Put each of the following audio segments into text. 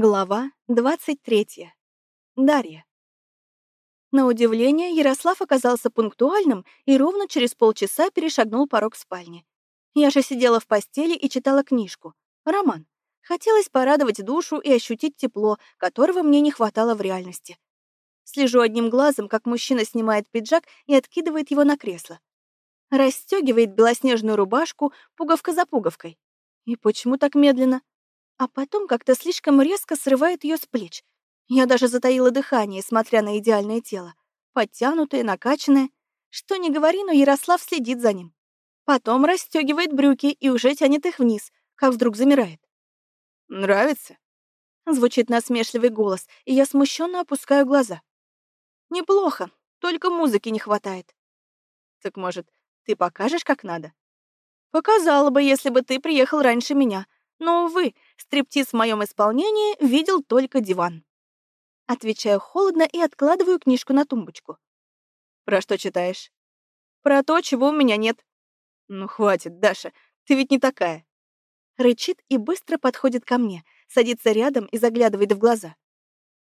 Глава 23. Дарья. На удивление, Ярослав оказался пунктуальным и ровно через полчаса перешагнул порог спальни. Я же сидела в постели и читала книжку. Роман. Хотелось порадовать душу и ощутить тепло, которого мне не хватало в реальности. Слежу одним глазом, как мужчина снимает пиджак и откидывает его на кресло. Расстегивает белоснежную рубашку пуговка за пуговкой. И почему так медленно? А потом как-то слишком резко срывает ее с плеч. Я даже затаила дыхание, смотря на идеальное тело. Подтянутое, накачанное. Что ни говори, но Ярослав следит за ним. Потом расстегивает брюки и уже тянет их вниз, как вдруг замирает. «Нравится?» Звучит насмешливый голос, и я смущенно опускаю глаза. «Неплохо, только музыки не хватает». «Так, может, ты покажешь, как надо?» «Показала бы, если бы ты приехал раньше меня, но, увы, стриптиз в моем исполнении видел только диван. Отвечаю холодно и откладываю книжку на тумбочку. «Про что читаешь?» «Про то, чего у меня нет». «Ну, хватит, Даша, ты ведь не такая». Рычит и быстро подходит ко мне, садится рядом и заглядывает в глаза.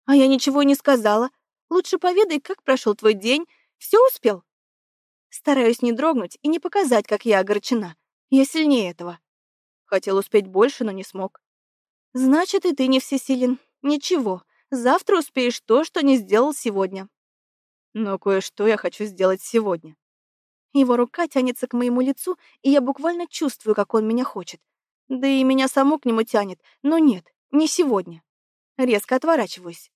«А я ничего не сказала. Лучше поведай, как прошел твой день. Все успел?» Стараюсь не дрогнуть и не показать, как я огорчена. Я сильнее этого. Хотел успеть больше, но не смог. Значит, и ты не всесилен. Ничего, завтра успеешь то, что не сделал сегодня. Но кое-что я хочу сделать сегодня. Его рука тянется к моему лицу, и я буквально чувствую, как он меня хочет. Да и меня саму к нему тянет, но нет, не сегодня. Резко отворачиваюсь.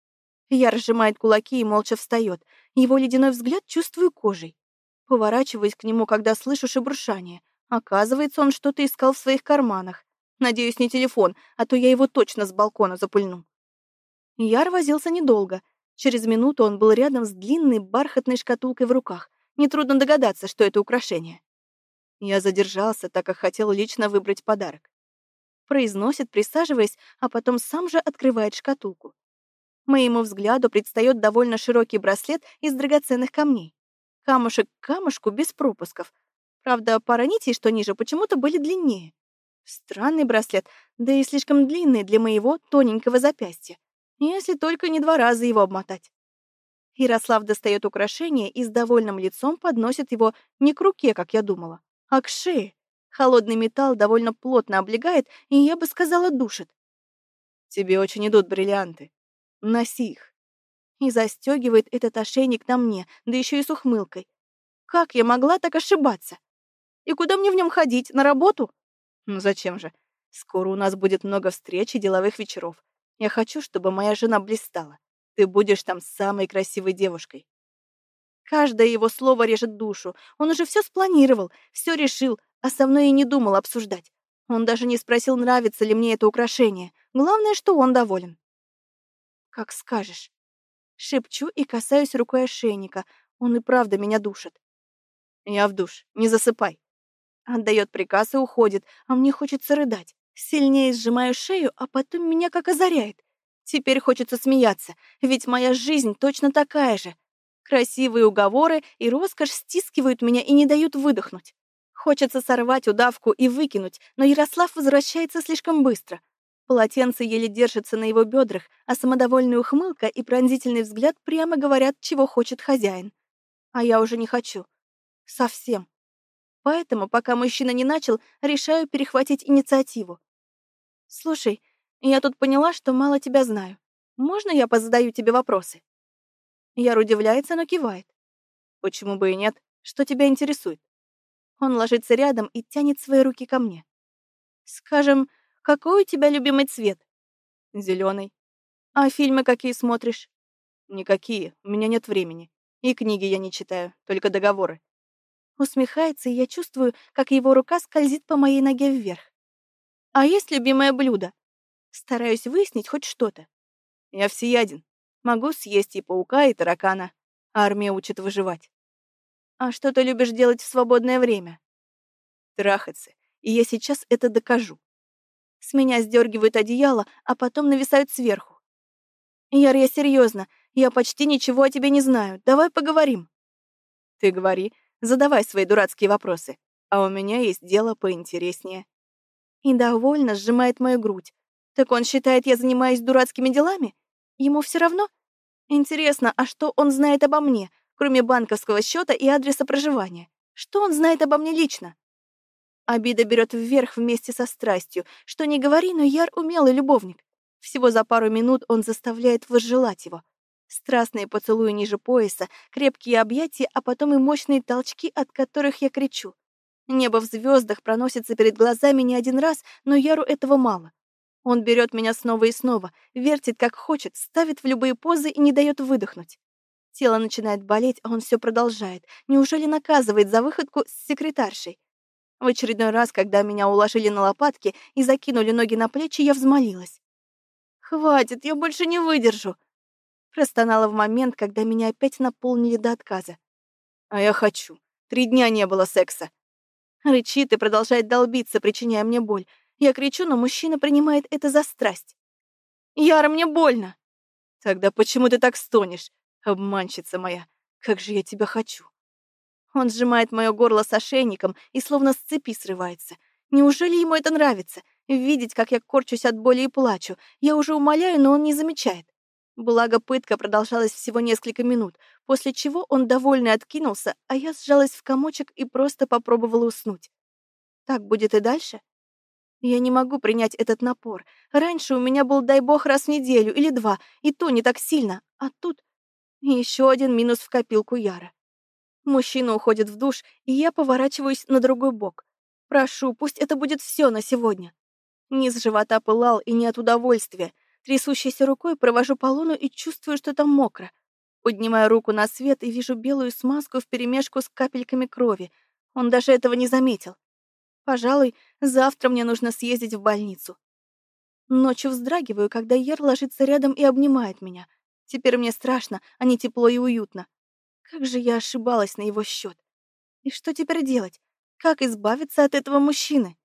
Я разжимает кулаки и молча встает. Его ледяной взгляд чувствую кожей. Поворачиваюсь к нему, когда слышу шебуршание. Оказывается, он что-то искал в своих карманах. Надеюсь, не телефон, а то я его точно с балкона запульну. Яр возился недолго. Через минуту он был рядом с длинной бархатной шкатулкой в руках. Нетрудно догадаться, что это украшение. Я задержался, так как хотел лично выбрать подарок. Произносит, присаживаясь, а потом сам же открывает шкатулку. Моему взгляду предстает довольно широкий браслет из драгоценных камней. Камушек к камушку без пропусков, Правда, пара нитей, что ниже, почему-то были длиннее. Странный браслет, да и слишком длинный для моего тоненького запястья. Если только не два раза его обмотать. Ярослав достает украшение и с довольным лицом подносит его не к руке, как я думала, а к шее. Холодный металл довольно плотно облегает, и я бы сказала, душит. Тебе очень идут бриллианты. Носи их. И застегивает этот ошейник на мне, да еще и с ухмылкой. Как я могла так ошибаться? И куда мне в нем ходить? На работу? Ну зачем же? Скоро у нас будет много встреч и деловых вечеров. Я хочу, чтобы моя жена блистала. Ты будешь там самой красивой девушкой. Каждое его слово режет душу. Он уже все спланировал, все решил, а со мной и не думал обсуждать. Он даже не спросил, нравится ли мне это украшение. Главное, что он доволен. «Как скажешь». Шепчу и касаюсь рукой ошейника. Он и правда меня душит. «Я в душ, не засыпай». Отдает приказ и уходит, а мне хочется рыдать. Сильнее сжимаю шею, а потом меня как озаряет. Теперь хочется смеяться, ведь моя жизнь точно такая же. Красивые уговоры и роскошь стискивают меня и не дают выдохнуть. Хочется сорвать удавку и выкинуть, но Ярослав возвращается слишком быстро. Полотенце еле держится на его бедрах, а самодовольная ухмылка и пронзительный взгляд прямо говорят, чего хочет хозяин. А я уже не хочу. Совсем. Поэтому, пока мужчина не начал, решаю перехватить инициативу. «Слушай, я тут поняла, что мало тебя знаю. Можно я позадаю тебе вопросы?» Яр удивляется, но кивает. «Почему бы и нет? Что тебя интересует?» Он ложится рядом и тянет свои руки ко мне. «Скажем, какой у тебя любимый цвет?» Зеленый. «А фильмы какие смотришь?» «Никакие, у меня нет времени. И книги я не читаю, только договоры. Усмехается, и я чувствую, как его рука скользит по моей ноге вверх. А есть любимое блюдо? Стараюсь выяснить хоть что-то. Я всеяден. Могу съесть и паука, и таракана. Армия учит выживать. А что ты любишь делать в свободное время? Трахаться. И я сейчас это докажу. С меня сдергивают одеяло, а потом нависают сверху. Яр, я серьезно. Я почти ничего о тебе не знаю. Давай поговорим. Ты говори, Задавай свои дурацкие вопросы, а у меня есть дело поинтереснее». И довольно сжимает мою грудь. Так он считает, я занимаюсь дурацкими делами? Ему все равно? Интересно, а что он знает обо мне, кроме банковского счета и адреса проживания? Что он знает обо мне лично? Обида берет вверх вместе со страстью. Что не говори, но Яр умелый любовник. Всего за пару минут он заставляет возжелать его. Страстные поцелуи ниже пояса, крепкие объятия, а потом и мощные толчки, от которых я кричу. Небо в звездах проносится перед глазами не один раз, но Яру этого мало. Он берет меня снова и снова, вертит как хочет, ставит в любые позы и не дает выдохнуть. Тело начинает болеть, а он все продолжает. Неужели наказывает за выходку с секретаршей? В очередной раз, когда меня уложили на лопатки и закинули ноги на плечи, я взмолилась. «Хватит, я больше не выдержу!» Простонала в момент, когда меня опять наполнили до отказа. «А я хочу. Три дня не было секса». Рычит и продолжает долбиться, причиняя мне боль. Я кричу, но мужчина принимает это за страсть. «Яра, мне больно!» «Тогда почему ты так стонешь, обманщица моя? Как же я тебя хочу!» Он сжимает мое горло с ошейником и словно с цепи срывается. Неужели ему это нравится? Видеть, как я корчусь от боли и плачу. Я уже умоляю, но он не замечает. Благо, пытка продолжалась всего несколько минут, после чего он довольно откинулся, а я сжалась в комочек и просто попробовала уснуть. Так будет и дальше? Я не могу принять этот напор. Раньше у меня был, дай бог, раз в неделю или два, и то не так сильно. А тут еще один минус в копилку Яра. Мужчина уходит в душ, и я поворачиваюсь на другой бок. Прошу, пусть это будет все на сегодня. Низ живота пылал и не от удовольствия. Трясущейся рукой провожу по луну и чувствую, что там мокро. Поднимаю руку на свет и вижу белую смазку вперемешку с капельками крови. Он даже этого не заметил. Пожалуй, завтра мне нужно съездить в больницу. Ночью вздрагиваю, когда Ер ложится рядом и обнимает меня. Теперь мне страшно, а не тепло и уютно. Как же я ошибалась на его счет. И что теперь делать? Как избавиться от этого мужчины?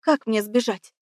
Как мне сбежать?